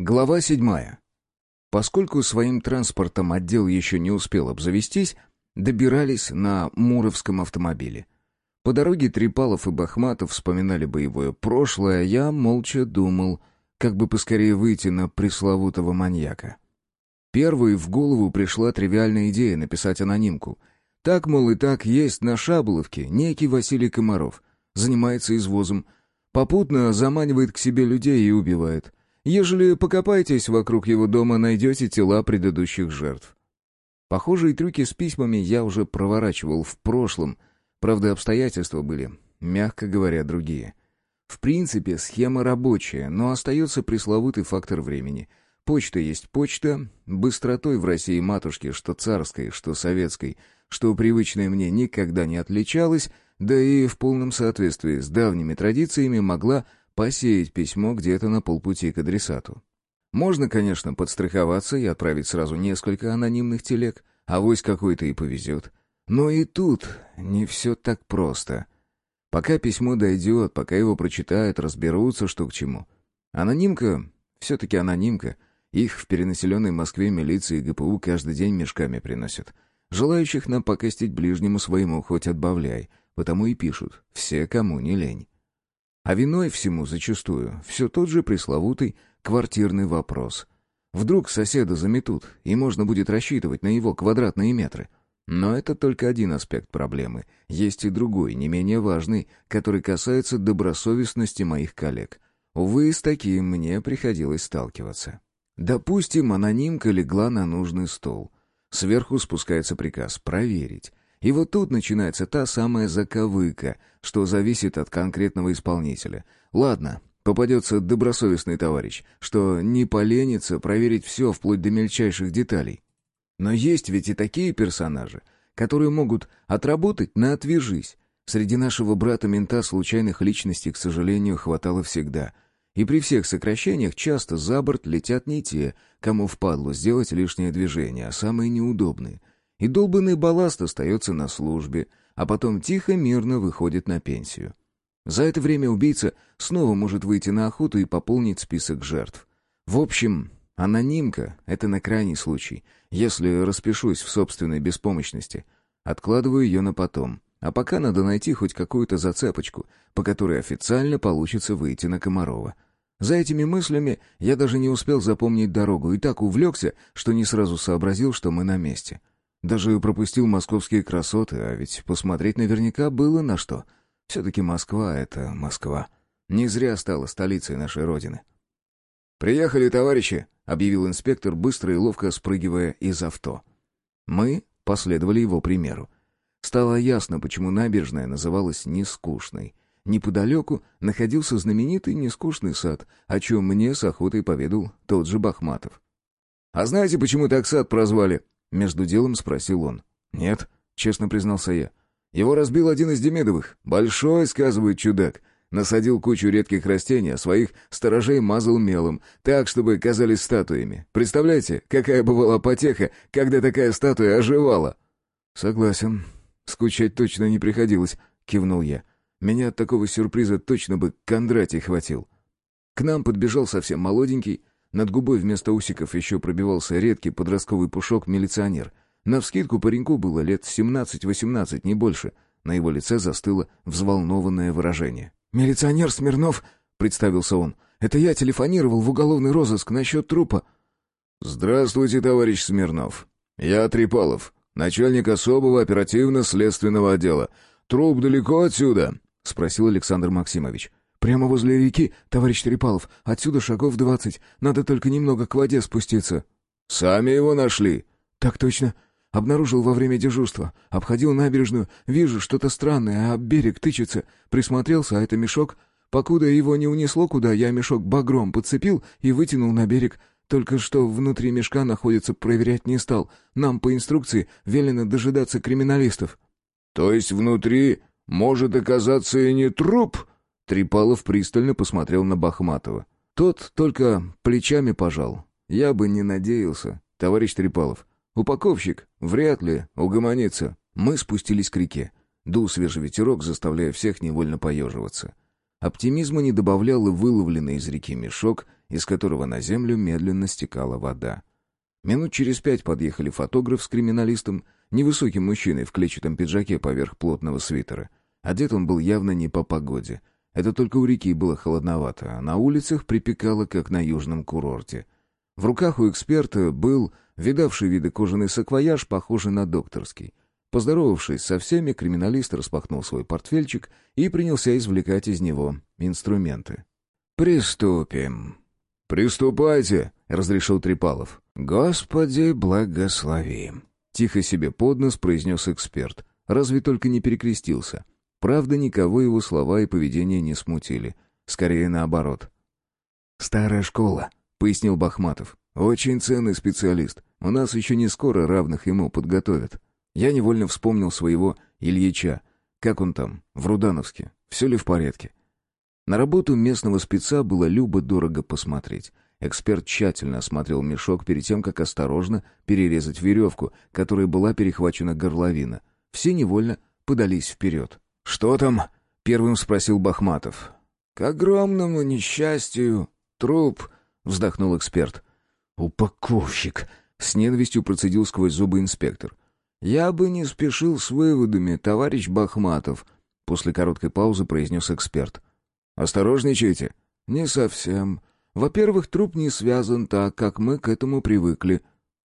Глава седьмая. Поскольку своим транспортом отдел еще не успел обзавестись, добирались на Муровском автомобиле. По дороге Трипалов и Бахматов вспоминали боевое прошлое, я молча думал, как бы поскорее выйти на пресловутого маньяка. Первой в голову пришла тривиальная идея написать анонимку. Так, мол, и так есть на Шаболовке некий Василий Комаров, занимается извозом, попутно заманивает к себе людей и убивает. Ежели покопаетесь вокруг его дома, найдете тела предыдущих жертв. Похожие трюки с письмами я уже проворачивал в прошлом, правда, обстоятельства были, мягко говоря, другие. В принципе, схема рабочая, но остается пресловутый фактор времени. Почта есть почта, быстротой в России матушки, что царской, что советской, что привычной мне никогда не отличалась, да и в полном соответствии с давними традициями могла посеять письмо где-то на полпути к адресату. Можно, конечно, подстраховаться и отправить сразу несколько анонимных телег, а вось какой-то и повезет. Но и тут не все так просто. Пока письмо дойдет, пока его прочитают, разберутся, что к чему. Анонимка все-таки анонимка. Их в перенаселенной Москве милиции и ГПУ каждый день мешками приносят. Желающих нам покостить ближнему своему хоть отбавляй, потому и пишут «все, кому не лень». А виной всему зачастую все тот же пресловутый квартирный вопрос. Вдруг соседа заметут, и можно будет рассчитывать на его квадратные метры. Но это только один аспект проблемы. Есть и другой, не менее важный, который касается добросовестности моих коллег. Увы, с таким мне приходилось сталкиваться. Допустим, анонимка легла на нужный стол. Сверху спускается приказ «проверить». И вот тут начинается та самая заковыка, что зависит от конкретного исполнителя. Ладно, попадется добросовестный товарищ, что не поленится проверить все вплоть до мельчайших деталей. Но есть ведь и такие персонажи, которые могут отработать на «отвяжись». Среди нашего брата-мента случайных личностей, к сожалению, хватало всегда. И при всех сокращениях часто за борт летят не те, кому впадло сделать лишнее движение, а самые неудобные — и долбанный балласт остается на службе, а потом тихо, мирно выходит на пенсию. За это время убийца снова может выйти на охоту и пополнить список жертв. В общем, анонимка — это на крайний случай, если распишусь в собственной беспомощности. Откладываю ее на потом. А пока надо найти хоть какую-то зацепочку, по которой официально получится выйти на Комарова. За этими мыслями я даже не успел запомнить дорогу и так увлекся, что не сразу сообразил, что мы на месте. Даже пропустил московские красоты, а ведь посмотреть наверняка было на что. Все-таки Москва — это Москва. Не зря стала столицей нашей Родины. «Приехали, товарищи!» — объявил инспектор, быстро и ловко спрыгивая из авто. Мы последовали его примеру. Стало ясно, почему набережная называлась «нескучной». Неподалеку находился знаменитый нескучный сад, о чем мне с охотой поведал тот же Бахматов. «А знаете, почему так сад прозвали?» Между делом спросил он. «Нет», — честно признался я. «Его разбил один из Демидовых. Большой, сказывает чудак. Насадил кучу редких растений, а своих сторожей мазал мелом, так, чтобы казались статуями. Представляете, какая бывала потеха, когда такая статуя оживала?» «Согласен. Скучать точно не приходилось», — кивнул я. «Меня от такого сюрприза точно бы Кондратий хватил». К нам подбежал совсем молоденький, над губой вместо усиков еще пробивался редкий подростковый пушок-милиционер. Навскидку пареньку было лет 17-18, не больше. На его лице застыло взволнованное выражение. «Милиционер Смирнов», — представился он, — «это я телефонировал в уголовный розыск насчет трупа». «Здравствуйте, товарищ Смирнов. Я Трипалов, начальник особого оперативно-следственного отдела. Труп далеко отсюда?» — спросил Александр Максимович. «Прямо возле реки, товарищ Трепалов. Отсюда шагов двадцать. Надо только немного к воде спуститься». «Сами его нашли?» «Так точно. Обнаружил во время дежурства. Обходил набережную. Вижу что-то странное, а берег тычется. Присмотрелся, а это мешок. Покуда его не унесло куда, я мешок багром подцепил и вытянул на берег. Только что внутри мешка находится, проверять не стал. Нам по инструкции велено дожидаться криминалистов». «То есть внутри может оказаться и не труп?» Трипалов пристально посмотрел на Бахматова. Тот только плечами пожал. Я бы не надеялся, товарищ Трипалов. Упаковщик вряд ли угомонится. Мы спустились к реке. Дул свежий ветерок, заставляя всех невольно поеживаться. Оптимизма не добавлял и выловленный из реки мешок из которого на землю медленно стекала вода. Минут через пять подъехали фотограф с криминалистом, невысоким мужчиной в клетчатом пиджаке поверх плотного свитера. Одет он был явно не по погоде. Это только у реки было холодновато, а на улицах припекало, как на южном курорте. В руках у эксперта был видавший виды кожаный саквояж, похожий на докторский. Поздоровавшись со всеми, криминалист распахнул свой портфельчик и принялся извлекать из него инструменты. «Приступим». «Приступайте», — разрешил Трипалов. «Господи, благослови!» Тихо себе под нос произнес эксперт. Разве только не перекрестился. Правда, никого его слова и поведение не смутили. Скорее наоборот. «Старая школа», — пояснил Бахматов. «Очень ценный специалист. У нас еще не скоро равных ему подготовят». Я невольно вспомнил своего Ильича. Как он там, в Рудановске? Все ли в порядке? На работу местного спеца было любо-дорого посмотреть. Эксперт тщательно осмотрел мешок перед тем, как осторожно перерезать веревку, которой была перехвачена горловина. Все невольно подались вперед. «Что там?» — первым спросил Бахматов. «К огромному несчастью, труп», — вздохнул эксперт. «Упаковщик!» — с ненавистью процедил сквозь зубы инспектор. «Я бы не спешил с выводами, товарищ Бахматов», — после короткой паузы произнес эксперт. «Осторожничайте». «Не совсем. Во-первых, труп не связан так, как мы к этому привыкли».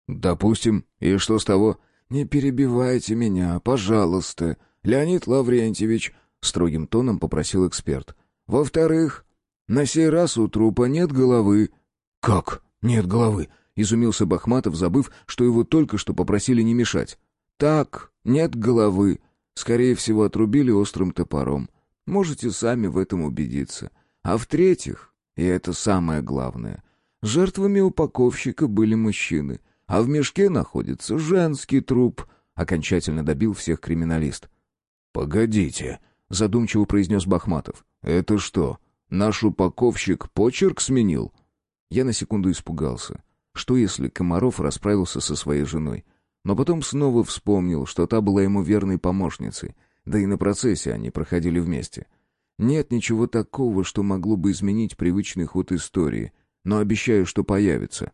«Допустим. И что с того?» «Не перебивайте меня, пожалуйста, Леонид Лаврентьевич», — строгим тоном попросил эксперт. «Во-вторых, на сей раз у трупа нет головы». «Как? Нет головы?» — изумился Бахматов, забыв, что его только что попросили не мешать. «Так, нет головы. Скорее всего, отрубили острым топором. Можете сами в этом убедиться. А в-третьих, и это самое главное, жертвами упаковщика были мужчины, а в мешке находится женский труп», — окончательно добил всех криминалист. «Погодите», — задумчиво произнес Бахматов. «Это что, наш упаковщик почерк сменил?» Я на секунду испугался. Что если Комаров расправился со своей женой? Но потом снова вспомнил, что та была ему верной помощницей, да и на процессе они проходили вместе. Нет ничего такого, что могло бы изменить привычный ход истории, но обещаю, что появится.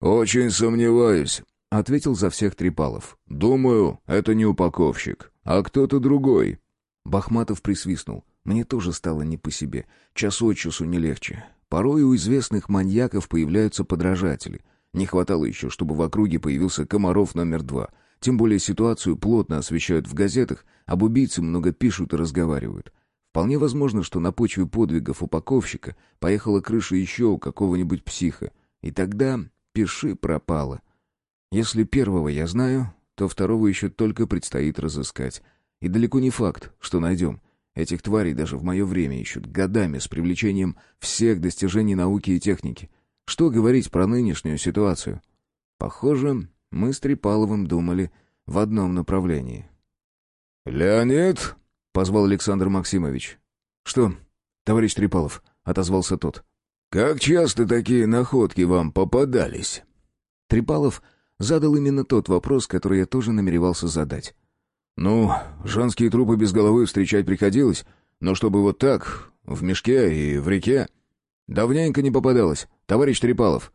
«Очень сомневаюсь», — ответил за всех Трипалов. «Думаю, это не упаковщик, а кто-то другой». Бахматов присвистнул. Мне тоже стало не по себе. Час от часу не легче. Порой у известных маньяков появляются подражатели. Не хватало еще, чтобы в округе появился Комаров номер два. Тем более ситуацию плотно освещают в газетах, об убийце много пишут и разговаривают. Вполне возможно, что на почве подвигов упаковщика поехала крыша еще у какого-нибудь психа. И тогда пиши пропало. Если первого я знаю, то второго еще только предстоит разыскать. И далеко не факт, что найдем. Этих тварей даже в мое время ищут годами с привлечением всех достижений науки и техники. Что говорить про нынешнюю ситуацию? Похоже, мы с Трипаловым думали в одном направлении. «Леонид!» — позвал Александр Максимович. «Что, товарищ Трипалов?» — отозвался тот. «Как часто такие находки вам попадались?» Трипалов задал именно тот вопрос, который я тоже намеревался задать. «Ну, женские трупы без головы встречать приходилось, но чтобы вот так, в мешке и в реке...» «Давненько не попадалось, товарищ Трипалов».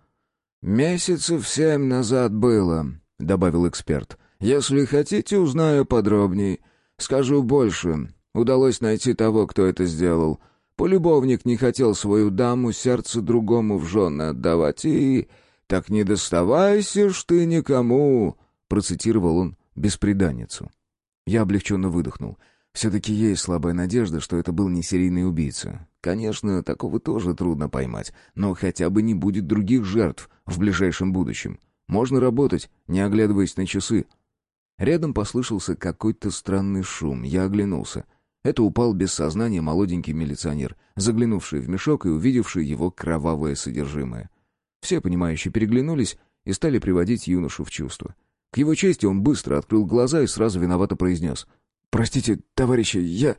«Месяцев семь назад было», — добавил эксперт. «Если хотите, узнаю подробнее. Скажу больше. Удалось найти того, кто это сделал. Полюбовник не хотел свою даму сердце другому в жены отдавать, и... «Так не доставайся ж ты никому», — процитировал он беспреданницу. Я облегченно выдохнул. Все-таки есть слабая надежда, что это был не серийный убийца. Конечно, такого тоже трудно поймать, но хотя бы не будет других жертв в ближайшем будущем. Можно работать, не оглядываясь на часы. Рядом послышался какой-то странный шум. Я оглянулся. Это упал без сознания молоденький милиционер, заглянувший в мешок и увидевший его кровавое содержимое. Все понимающие переглянулись и стали приводить юношу в чувство. К его чести он быстро открыл глаза и сразу виновато произнес. «Простите, товарищи, я...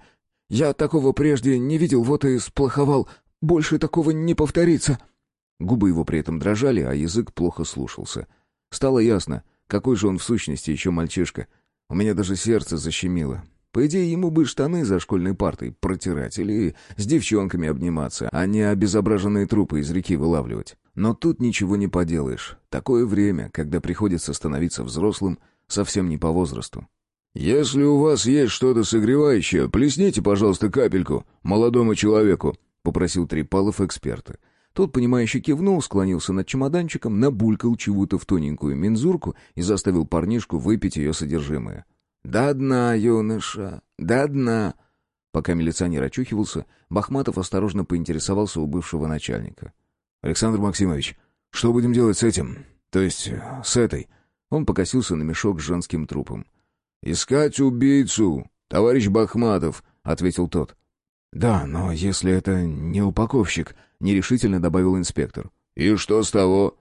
я такого прежде не видел, вот и сплоховал. Больше такого не повторится». Губы его при этом дрожали, а язык плохо слушался. Стало ясно, какой же он в сущности еще мальчишка. У меня даже сердце защемило. По идее, ему бы штаны за школьной партой протирать или с девчонками обниматься, а не обезображенные трупы из реки вылавливать. Но тут ничего не поделаешь. Такое время, когда приходится становиться взрослым, совсем не по возрасту. «Если у вас есть что-то согревающее, плесните, пожалуйста, капельку молодому человеку», — попросил Трипалов эксперта. Тот, понимающе кивнул, склонился над чемоданчиком, набулькал чего-то в тоненькую мензурку и заставил парнишку выпить ее содержимое. «До дна, юноша, до дна!» Пока милиционер очухивался, Бахматов осторожно поинтересовался у бывшего начальника. «Александр Максимович, что будем делать с этим? То есть с этой?» Он покосился на мешок с женским трупом. «Искать убийцу, товарищ Бахматов», — ответил тот. «Да, но если это не упаковщик», — нерешительно добавил инспектор. «И что с того?»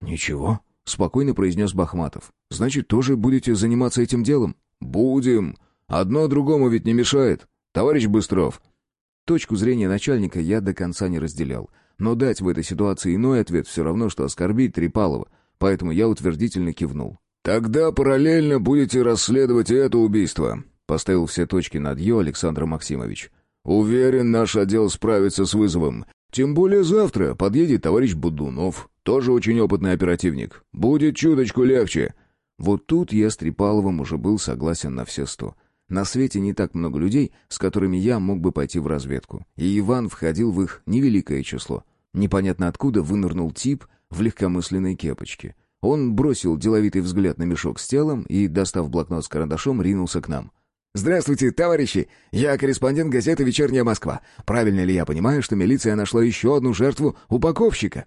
«Ничего», — спокойно произнес Бахматов. «Значит, тоже будете заниматься этим делом?» «Будем. Одно другому ведь не мешает. Товарищ Быстров». Точку зрения начальника я до конца не разделял. Но дать в этой ситуации иной ответ все равно, что оскорбить Трипалова, поэтому я утвердительно кивнул. «Тогда параллельно будете расследовать и это убийство», — поставил все точки над «ё» Александр Максимович. «Уверен, наш отдел справится с вызовом. Тем более завтра подъедет товарищ Будунов, тоже очень опытный оперативник. Будет чуточку легче». Вот тут я с Трипаловым уже был согласен на все сто. На свете не так много людей, с которыми я мог бы пойти в разведку. И Иван входил в их невеликое число. Непонятно откуда вынырнул тип в легкомысленной кепочке. Он бросил деловитый взгляд на мешок с телом и, достав блокнот с карандашом, ринулся к нам. «Здравствуйте, товарищи! Я корреспондент газеты «Вечерняя Москва». Правильно ли я понимаю, что милиция нашла еще одну жертву упаковщика?»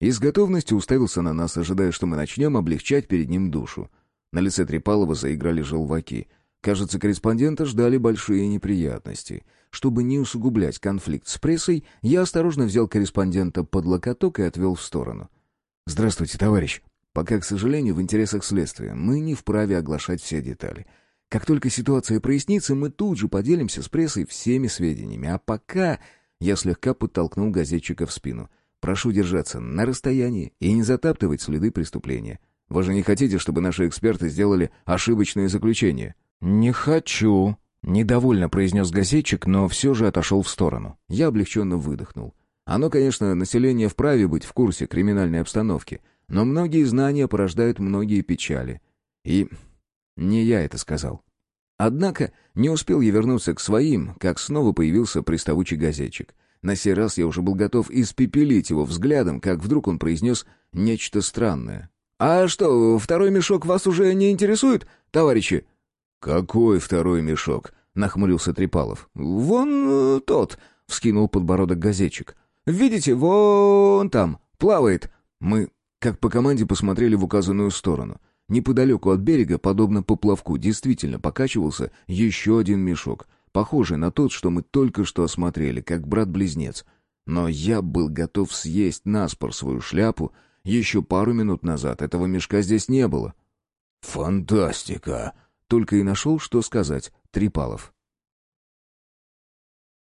И с готовностью уставился на нас, ожидая, что мы начнем облегчать перед ним душу. На лице Трепалова заиграли желваки. Кажется, корреспондента ждали большие неприятности. Чтобы не усугублять конфликт с прессой, я осторожно взял корреспондента под локоток и отвел в сторону. «Здравствуйте, товарищ. Пока, к сожалению, в интересах следствия мы не вправе оглашать все детали. Как только ситуация прояснится, мы тут же поделимся с прессой всеми сведениями. А пока...» Я слегка подтолкнул газетчика в спину — Прошу держаться на расстоянии и не затаптывать следы преступления. Вы же не хотите, чтобы наши эксперты сделали ошибочные заключения?» «Не хочу», — недовольно произнес газетчик, но все же отошел в сторону. Я облегченно выдохнул. Оно, конечно, население вправе быть в курсе криминальной обстановки, но многие знания порождают многие печали. И не я это сказал. Однако не успел я вернуться к своим, как снова появился приставучий газетчик — на сей раз я уже был готов испепелить его взглядом, как вдруг он произнес нечто странное. «А что, второй мешок вас уже не интересует, товарищи?» «Какой второй мешок?» — нахмурился Трипалов. «Вон э, тот», — вскинул подбородок газетчик. «Видите, вон там, плавает». Мы, как по команде, посмотрели в указанную сторону. Неподалеку от берега, подобно поплавку, действительно покачивался еще один мешок похожий на тот, что мы только что осмотрели, как брат-близнец. Но я был готов съесть наспор свою шляпу. Еще пару минут назад этого мешка здесь не было. «Фантастика!» Только и нашел, что сказать, Трипалов.